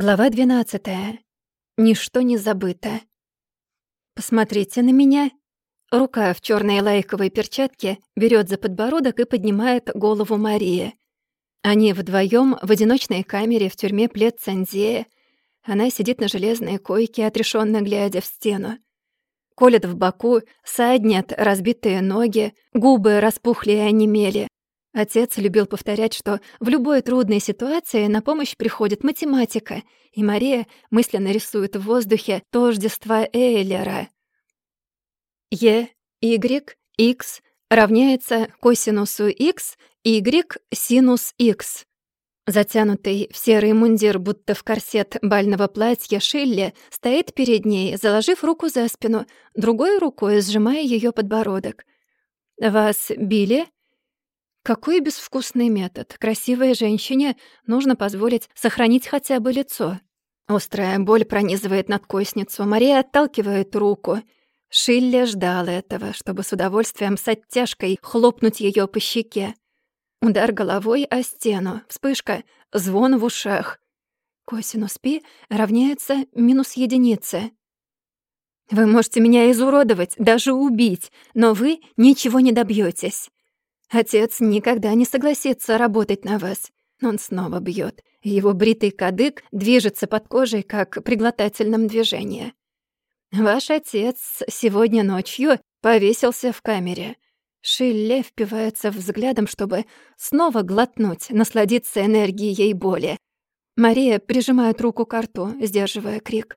Глава 12. Ничто не забыто. Посмотрите на меня. Рука в черной лайковой перчатке берет за подбородок и поднимает голову Марии. Они вдвоем в одиночной камере в тюрьме плед Цанзея. Она сидит на железной койке, отрешенно глядя в стену. Колет в боку, саднят разбитые ноги, губы распухли и онемели. Отец любил повторять, что в любой трудной ситуации на помощь приходит математика, и Мария мысленно рисует в воздухе тождество Эйлера. Е, Y, X равняется косинусу X, Y синус X. Затянутый в серый мундир, будто в корсет бального платья Шилли, стоит перед ней, заложив руку за спину, другой рукой сжимая ее подбородок. «Вас били?» Какой безвкусный метод. Красивой женщине нужно позволить сохранить хотя бы лицо. Острая боль пронизывает надкосницу. Мария отталкивает руку. Шилле ждал этого, чтобы с удовольствием с оттяжкой хлопнуть ее по щеке. Удар головой о стену, вспышка, звон в ушах. Косинус пи равняется минус единице. Вы можете меня изуродовать, даже убить, но вы ничего не добьетесь. Отец никогда не согласится работать на вас. Он снова бьет. Его бритый кадык движется под кожей, как при глотательном движении. Ваш отец сегодня ночью повесился в камере. Шилле впивается взглядом, чтобы снова глотнуть, насладиться энергией боли. Мария прижимает руку к рту, сдерживая крик.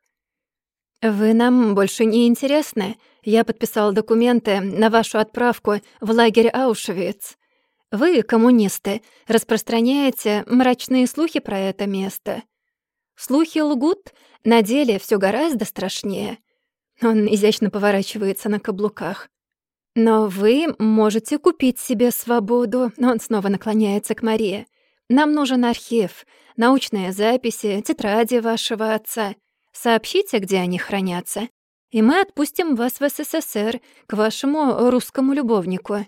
«Вы нам больше не интересны. Я подписал документы на вашу отправку в лагерь Аушвиц. Вы, коммунисты, распространяете мрачные слухи про это место. Слухи лгут, на деле все гораздо страшнее». Он изящно поворачивается на каблуках. «Но вы можете купить себе свободу». Он снова наклоняется к Марии. «Нам нужен архив, научные записи, тетради вашего отца». Сообщите, где они хранятся, и мы отпустим вас в СССР к вашему русскому любовнику.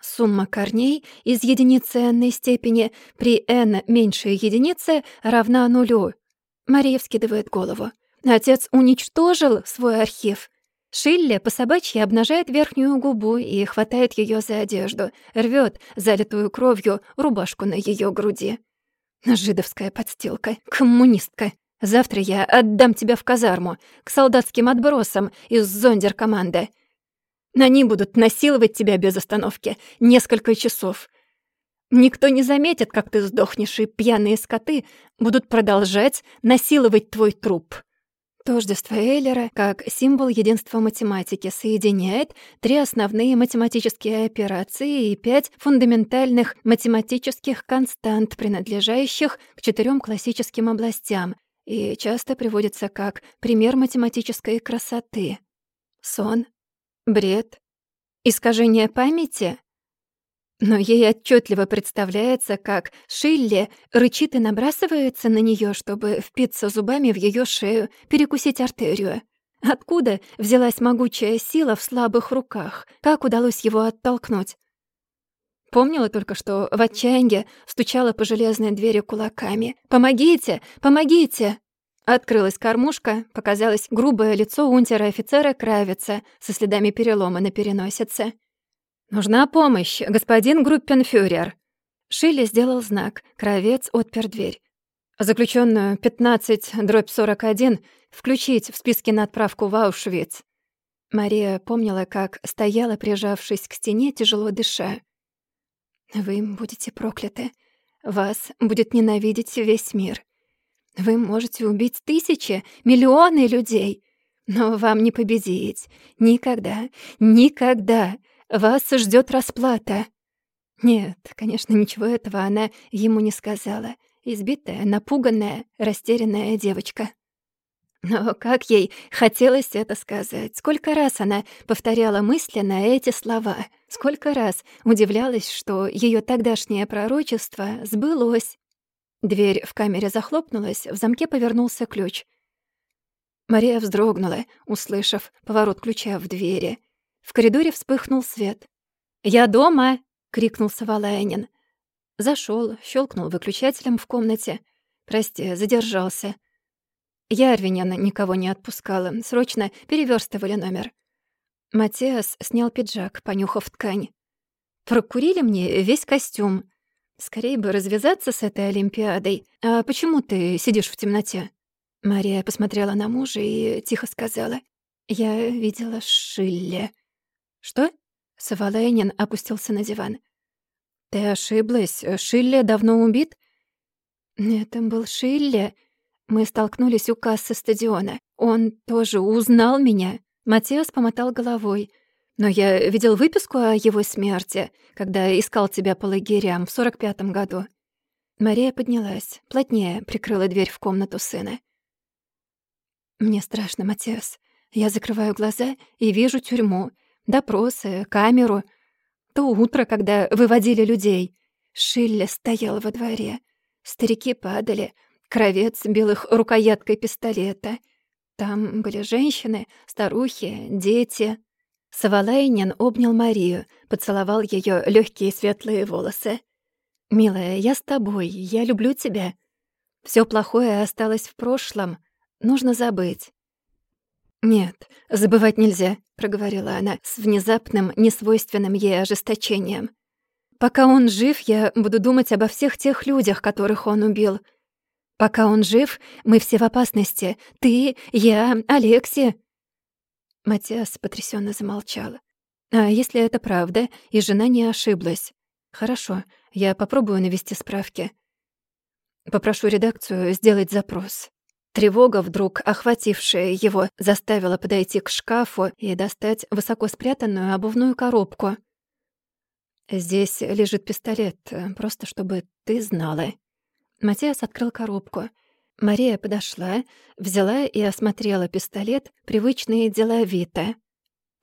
Сумма корней из единицы n степени при n меньше единицы равна нулю. Мария вскидывает голову. Отец уничтожил свой архив. Шилле по собачьи обнажает верхнюю губу и хватает ее за одежду, рвет залитую кровью рубашку на ее груди. Жидовская подстилка, коммунистка. Завтра я отдам тебя в казарму, к солдатским отбросам из зондеркоманды. Они будут насиловать тебя без остановки несколько часов. Никто не заметит, как ты сдохнешь, и пьяные скоты будут продолжать насиловать твой труп. Тождество Эйлера, как символ единства математики, соединяет три основные математические операции и пять фундаментальных математических констант, принадлежащих к четырем классическим областям и часто приводится как пример математической красоты. Сон, бред, искажение памяти. Но ей отчетливо представляется, как Шилли рычит и набрасывается на нее, чтобы впиться зубами в ее шею, перекусить артерию. Откуда взялась могучая сила в слабых руках? Как удалось его оттолкнуть? Помнила только, что в отчаянии стучала по железной двери кулаками. «Помогите! Помогите!» Открылась кормушка, показалось грубое лицо унтера-офицера Кравица со следами перелома на переносице. «Нужна помощь, господин группенфюрер!» Шилли сделал знак. Кравец отпер дверь. Заключенную 15 дробь 41 включить в списке на отправку в Аушвиц. Мария помнила, как стояла, прижавшись к стене, тяжело дыша. Вы будете прокляты. Вас будет ненавидеть весь мир. Вы можете убить тысячи, миллионы людей, но вам не победить. Никогда, никогда. Вас ждет расплата. Нет, конечно, ничего этого она ему не сказала. Избитая, напуганная, растерянная девочка. Но как ей хотелось это сказать. Сколько раз она повторяла мысленно эти слова. Сколько раз удивлялась, что ее тогдашнее пророчество сбылось. Дверь в камере захлопнулась, в замке повернулся ключ. Мария вздрогнула, услышав поворот ключа в двери. В коридоре вспыхнул свет. «Я дома!» — крикнул Савалайнин. Зашел, щелкнул выключателем в комнате. «Прости, задержался». Ярвинен никого не отпускала. Срочно переверстывали номер. Матиас снял пиджак, понюхав ткань. «Прокурили мне весь костюм. Скорее бы развязаться с этой Олимпиадой. А почему ты сидишь в темноте?» Мария посмотрела на мужа и тихо сказала. «Я видела Шилле». «Что?» Савалайнин опустился на диван. «Ты ошиблась. Шилле давно убит?» «Это был Шилле. Мы столкнулись у кассы стадиона. Он тоже узнал меня». Матиас помотал головой. «Но я видел выписку о его смерти, когда искал тебя по лагерям в сорок пятом году». Мария поднялась, плотнее прикрыла дверь в комнату сына. «Мне страшно, Матиас. Я закрываю глаза и вижу тюрьму, допросы, камеру. То утро, когда выводили людей. Шилле стоял во дворе. Старики падали. Кровец бил их рукояткой пистолета. Там были женщины, старухи, дети. Савалайнин обнял Марию, поцеловал ее легкие светлые волосы. «Милая, я с тобой, я люблю тебя. Все плохое осталось в прошлом. Нужно забыть. «Нет, забывать нельзя», — проговорила она с внезапным, несвойственным ей ожесточением. «Пока он жив, я буду думать обо всех тех людях, которых он убил. Пока он жив, мы все в опасности. Ты, я, Алекси». Матиас потрясенно замолчала. «А если это правда, и жена не ошиблась? Хорошо, я попробую навести справки. Попрошу редакцию сделать запрос». Тревога, вдруг охватившая его, заставила подойти к шкафу и достать высоко спрятанную обувную коробку. «Здесь лежит пистолет, просто чтобы ты знала». Матиас открыл коробку. Мария подошла, взяла и осмотрела пистолет, привычно и деловито.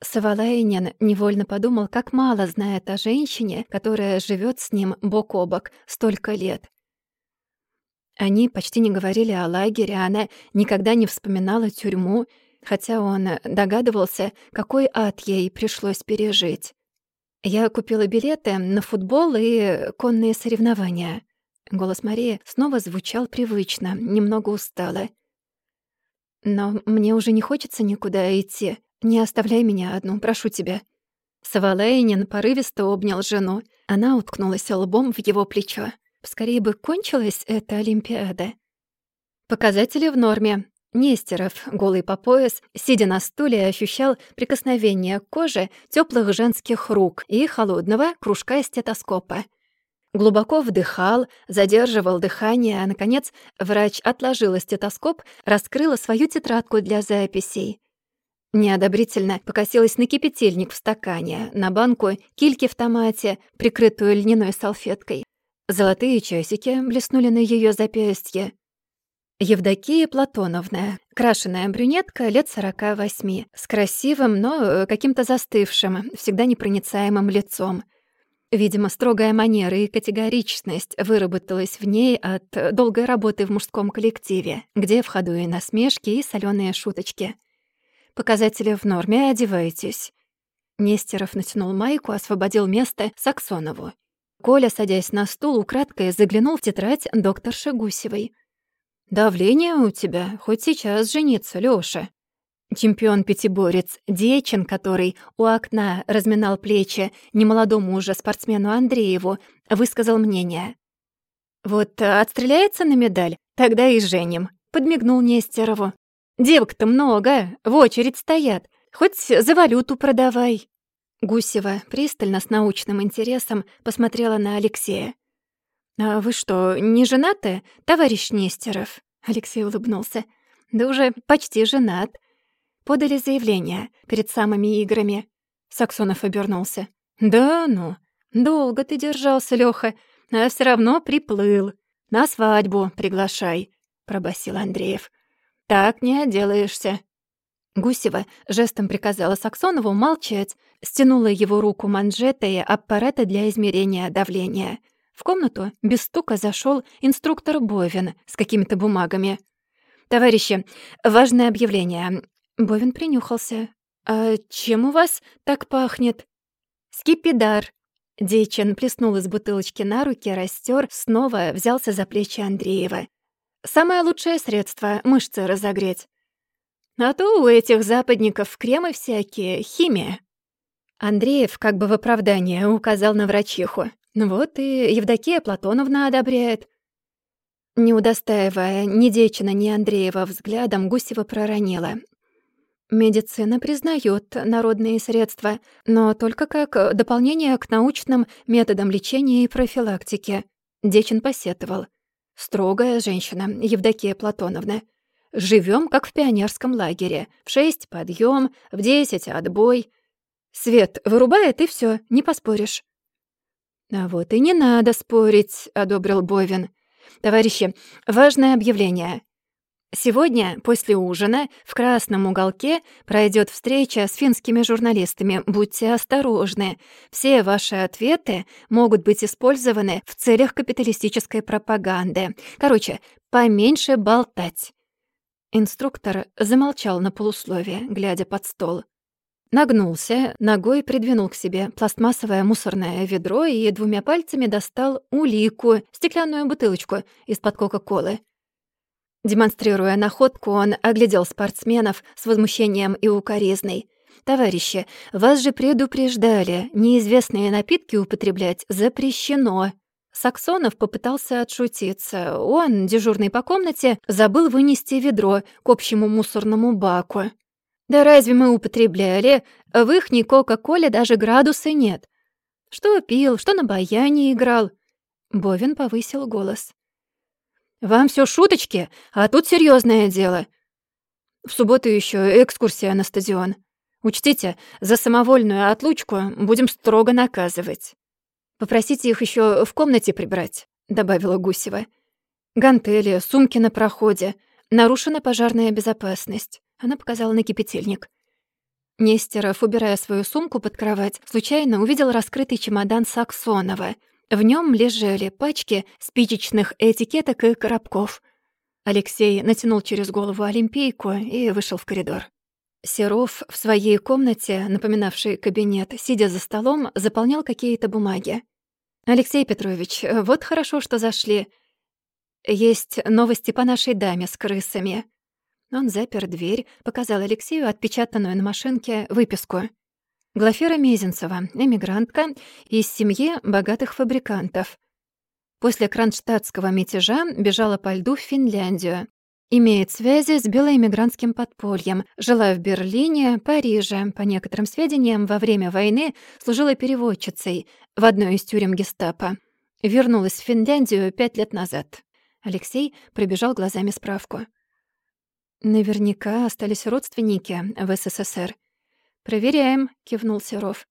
Савалайнин невольно подумал, как мало знает о женщине, которая живет с ним бок о бок столько лет. Они почти не говорили о лагере, она никогда не вспоминала тюрьму, хотя он догадывался, какой ад ей пришлось пережить. Я купила билеты на футбол и конные соревнования. Голос Марии снова звучал привычно, немного устало. «Но мне уже не хочется никуда идти. Не оставляй меня одну, прошу тебя». Савалейнин порывисто обнял жену. Она уткнулась лбом в его плечо. Скорее бы кончилась эта Олимпиада. Показатели в норме. Нестеров, голый по пояс, сидя на стуле, ощущал прикосновение к коже теплых женских рук и холодного кружка стетоскопа. Глубоко вдыхал, задерживал дыхание, а, наконец, врач отложила стетоскоп, раскрыла свою тетрадку для записей. Неодобрительно покосилась на кипятильник в стакане, на банку кильки в томате, прикрытую льняной салфеткой. Золотые часики блеснули на ее запястье. Евдокия Платоновна, крашеная брюнетка лет сорока восьми, с красивым, но э, каким-то застывшим, всегда непроницаемым лицом. Видимо, строгая манера и категоричность выработалась в ней от долгой работы в мужском коллективе, где в ходу и насмешки, и соленые шуточки. Показатели в норме, одевайтесь. Нестеров натянул майку, освободил место Саксонову. Коля, садясь на стул, украдкой заглянул в тетрадь докторши Гусевой. «Давление у тебя, хоть сейчас жениться, Лёша». Чемпион-пятиборец Дечин, который у окна разминал плечи немолодому уже спортсмену Андрееву, высказал мнение. «Вот отстреляется на медаль, тогда и женим», — подмигнул Нестерову. «Девок-то много, в очередь стоят, хоть за валюту продавай». Гусева пристально с научным интересом посмотрела на Алексея. «А вы что, не женаты, товарищ Нестеров?» Алексей улыбнулся. «Да уже почти женат. Подали заявление перед самыми играми». Саксонов обернулся. «Да ну, долго ты держался, Лёха, а все равно приплыл. На свадьбу приглашай», — пробасил Андреев. «Так не отделаешься». Гусева жестом приказала Саксонову молчать, стянула его руку манжетой аппарата для измерения давления. В комнату без стука зашел инструктор Бовин с какими-то бумагами. «Товарищи, важное объявление». Бовин принюхался. «А чем у вас так пахнет?» «Скипидар». Дейчен плеснул из бутылочки на руки, растер, снова взялся за плечи Андреева. Самое лучшее средство — мышцы разогреть. А то у этих западников кремы всякие, химия. Андреев как бы в оправдание указал на врачиху. Ну вот и Евдокия Платоновна одобряет. Не удостаивая ни Дечина, ни Андреева взглядом, Гусева проронила. Медицина признает народные средства, но только как дополнение к научным методам лечения и профилактики. Дечин посетовал. Строгая женщина, Евдокия Платоновна. Живем как в пионерском лагере. В шесть подъем, в десять отбой. Свет вырубает, и все, не поспоришь. «А вот и не надо спорить», — одобрил Бовин. «Товарищи, важное объявление. Сегодня, после ужина, в красном уголке пройдет встреча с финскими журналистами. Будьте осторожны. Все ваши ответы могут быть использованы в целях капиталистической пропаганды. Короче, поменьше болтать». Инструктор замолчал на полусловие, глядя под стол. Нагнулся, ногой придвинул к себе пластмассовое мусорное ведро и двумя пальцами достал улику, стеклянную бутылочку из-под Кока-Колы. Демонстрируя находку, он оглядел спортсменов с возмущением и укоризной. «Товарищи, вас же предупреждали, неизвестные напитки употреблять запрещено». Саксонов попытался отшутиться. Он, дежурный по комнате, забыл вынести ведро к общему мусорному баку. Да разве мы употребляли? В ихней Кока-Коле даже градуса нет. Что пил, что на баяне играл?» Бовин повысил голос. «Вам все шуточки, а тут серьезное дело. В субботу еще экскурсия на стадион. Учтите, за самовольную отлучку будем строго наказывать. Попросите их еще в комнате прибрать», — добавила Гусева. «Гантели, сумки на проходе. Нарушена пожарная безопасность. Она показала на кипятильник. Нестеров, убирая свою сумку под кровать, случайно увидел раскрытый чемодан Саксонова. В нем лежали пачки спичечных этикеток и коробков. Алексей натянул через голову олимпийку и вышел в коридор. Серов в своей комнате, напоминавшей кабинет, сидя за столом, заполнял какие-то бумаги. «Алексей Петрович, вот хорошо, что зашли. Есть новости по нашей даме с крысами. Он запер дверь, показал Алексею отпечатанную на машинке выписку. Глафира Мезенцева, эмигрантка из семьи богатых фабрикантов. После кронштадтского мятежа бежала по льду в Финляндию. Имеет связи с белоэмигрантским подпольем. Жила в Берлине, Париже. По некоторым сведениям, во время войны служила переводчицей в одной из тюрем гестапо. Вернулась в Финляндию пять лет назад. Алексей пробежал глазами справку. Наверняка остались родственники в СССР. «Проверяем», — кивнул Серов.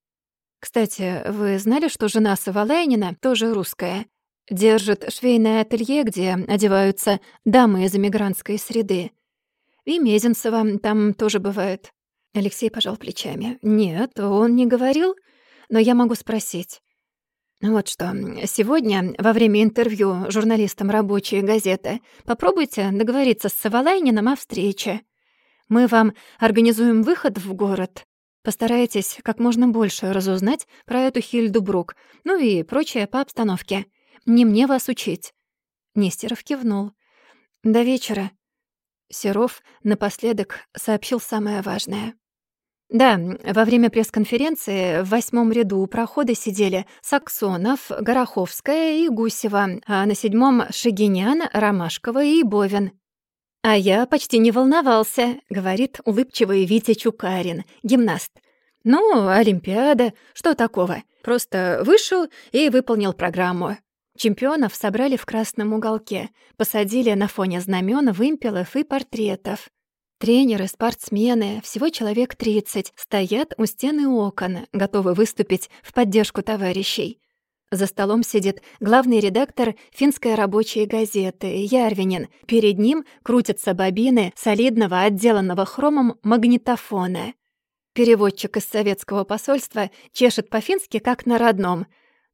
«Кстати, вы знали, что жена Савалайнина тоже русская? Держит швейное ателье, где одеваются дамы из эмигрантской среды. И Мезенцева там тоже бывает». Алексей пожал плечами. «Нет, он не говорил, но я могу спросить. Вот что, сегодня во время интервью журналистам рабочей газеты попробуйте договориться с Савалайниным о встрече. Мы вам организуем выход в город. Постарайтесь как можно больше разузнать про эту Хильду Брук, ну и прочее по обстановке. Не мне вас учить». Нестеров кивнул. «До вечера». Серов напоследок сообщил самое важное. Да, во время пресс-конференции в восьмом ряду у прохода сидели Саксонов, Гороховская и Гусева, а на седьмом — Шагинян, Ромашкова и Бовин. «А я почти не волновался», — говорит улыбчивый Витя Чукарин, гимнаст. «Ну, Олимпиада, что такого? Просто вышел и выполнил программу». Чемпионов собрали в красном уголке, посадили на фоне знамен, вымпелов и портретов. Тренеры, спортсмены, всего человек 30, стоят у стены окон, готовы выступить в поддержку товарищей. За столом сидит главный редактор финской рабочей газеты Ярвинин. Перед ним крутятся бобины солидного, отделанного хромом магнитофона. Переводчик из советского посольства чешет по-фински, как на родном.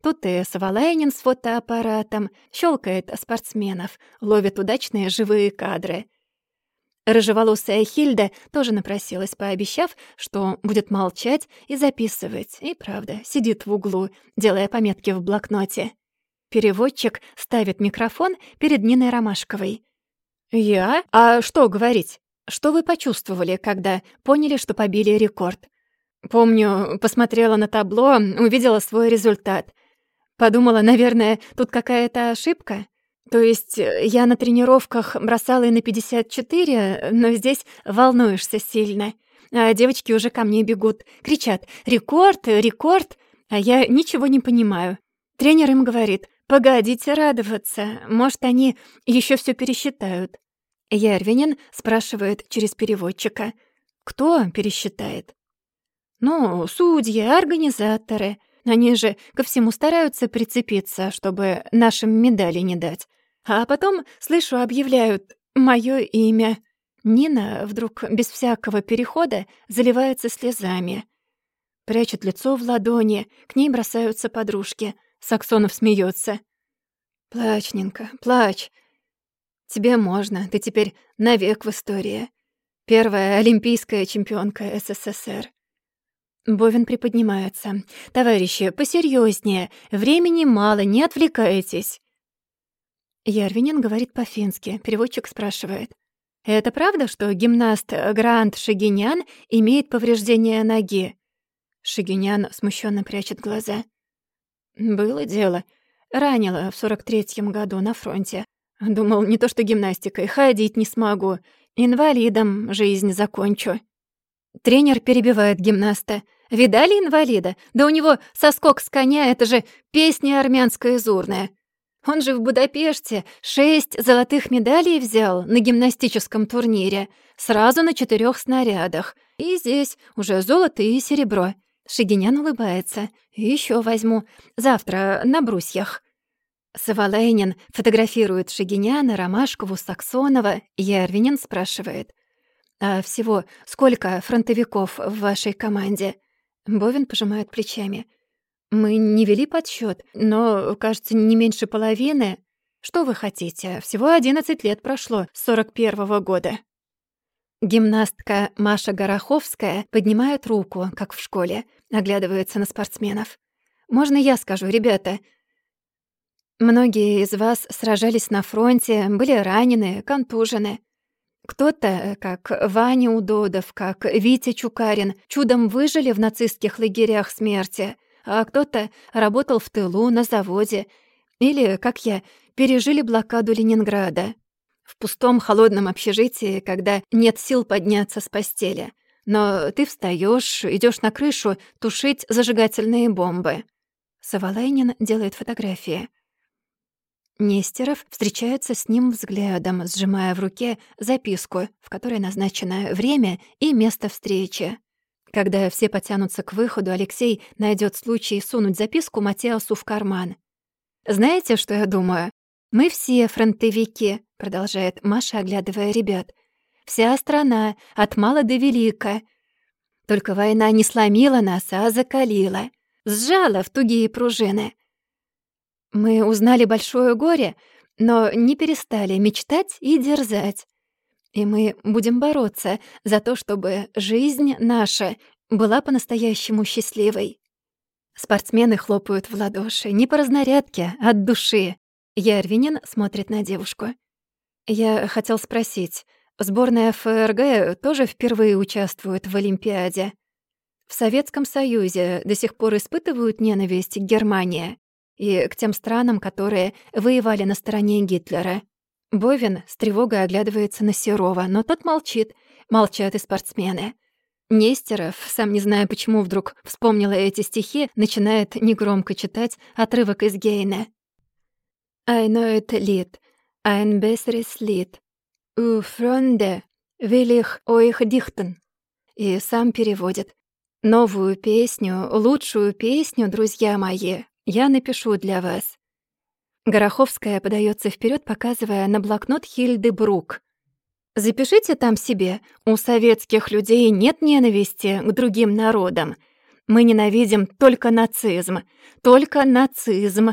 Тут и Савалайнин с фотоаппаратом, щелкает спортсменов, ловит удачные живые кадры — Рыжеволосая Хильда тоже напросилась, пообещав, что будет молчать и записывать. И правда, сидит в углу, делая пометки в блокноте. Переводчик ставит микрофон перед Ниной Ромашковой. «Я? А что говорить? Что вы почувствовали, когда поняли, что побили рекорд?» Помню, посмотрела на табло, увидела свой результат. Подумала, наверное, тут какая-то ошибка. То есть э, я на тренировках бросала и на 54, но здесь волнуешься сильно. А девочки уже ко мне бегут, кричат «Рекорд! Рекорд!» А я ничего не понимаю. Тренер им говорит «Погодите радоваться, может, они еще все пересчитают». Ярвинин спрашивает через переводчика «Кто пересчитает?» «Ну, судьи, организаторы. Они же ко всему стараются прицепиться, чтобы нашим медали не дать. А потом, слышу, объявляют мое имя. Нина вдруг без всякого перехода заливается слезами. Прячет лицо в ладони, к ней бросаются подружки. Саксонов смеется. «Плачь, Нинка, плачь. Тебе можно, ты теперь навек в истории. Первая олимпийская чемпионка СССР». Бовин приподнимается. «Товарищи, посерьезнее. Времени мало, не отвлекайтесь». Ярвинин говорит по-фински. Переводчик спрашивает. «Это правда, что гимнаст Грант Шагинян имеет повреждение ноги?» Шагинян смущенно прячет глаза. «Было дело. Ранила в сорок третьем году на фронте. Думал, не то что гимнастикой, ходить не смогу. Инвалидом жизнь закончу». Тренер перебивает гимнаста. «Видали инвалида? Да у него соскок с коня — это же песня армянская изурная. Он же в Будапеште шесть золотых медалей взял на гимнастическом турнире, сразу на четырех снарядах. И здесь уже золото и серебро. Шигинян улыбается. Еще возьму. Завтра на брусьях. Савалейнин фотографирует Шигиняна, Ромашкову, Саксонова. Ярвинин спрашивает. «А всего сколько фронтовиков в вашей команде?» Бовин пожимает плечами. Мы не вели подсчет, но, кажется, не меньше половины. Что вы хотите? Всего 11 лет прошло с 41-го года. Гимнастка Маша Гороховская поднимает руку, как в школе, оглядывается на спортсменов. «Можно я скажу, ребята?» Многие из вас сражались на фронте, были ранены, контужены. Кто-то, как Ваня Удодов, как Витя Чукарин, чудом выжили в нацистских лагерях смерти, а кто-то работал в тылу, на заводе, или, как я, пережили блокаду Ленинграда. В пустом холодном общежитии, когда нет сил подняться с постели. Но ты встаешь, идешь на крышу тушить зажигательные бомбы. Савалайнин делает фотографии. Нестеров встречается с ним взглядом, сжимая в руке записку, в которой назначено время и место встречи. Когда все потянутся к выходу, Алексей найдет случай сунуть записку Матиасу в карман. «Знаете, что я думаю? Мы все фронтовики», — продолжает Маша, оглядывая ребят. «Вся страна, от мала до велика. Только война не сломила нас, а закалила, сжала в тугие пружины. Мы узнали большое горе, но не перестали мечтать и дерзать. И мы будем бороться за то, чтобы жизнь наша была по-настоящему счастливой. Спортсмены хлопают в ладоши, не по разнарядке, а от души. Ярвинин смотрит на девушку. Я хотел спросить, сборная ФРГ тоже впервые участвует в Олимпиаде? В Советском Союзе до сих пор испытывают ненависть к Германии и к тем странам, которые воевали на стороне Гитлера. Бовин с тревогой оглядывается на Серова, но тот молчит. Молчат и спортсмены. Нестеров, сам не зная почему вдруг вспомнила эти стихи, начинает негромко читать отрывок из Гейна. «I know it Lied, ein besseres Lied. У Freunde will ich euch dichten». И сам переводит. «Новую песню, лучшую песню, друзья мои, я напишу для вас. Гороховская подается вперед, показывая на блокнот Хильды Брук. «Запишите там себе, у советских людей нет ненависти к другим народам. Мы ненавидим только нацизм, только нацизм.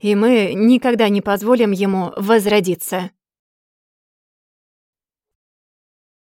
И мы никогда не позволим ему возродиться».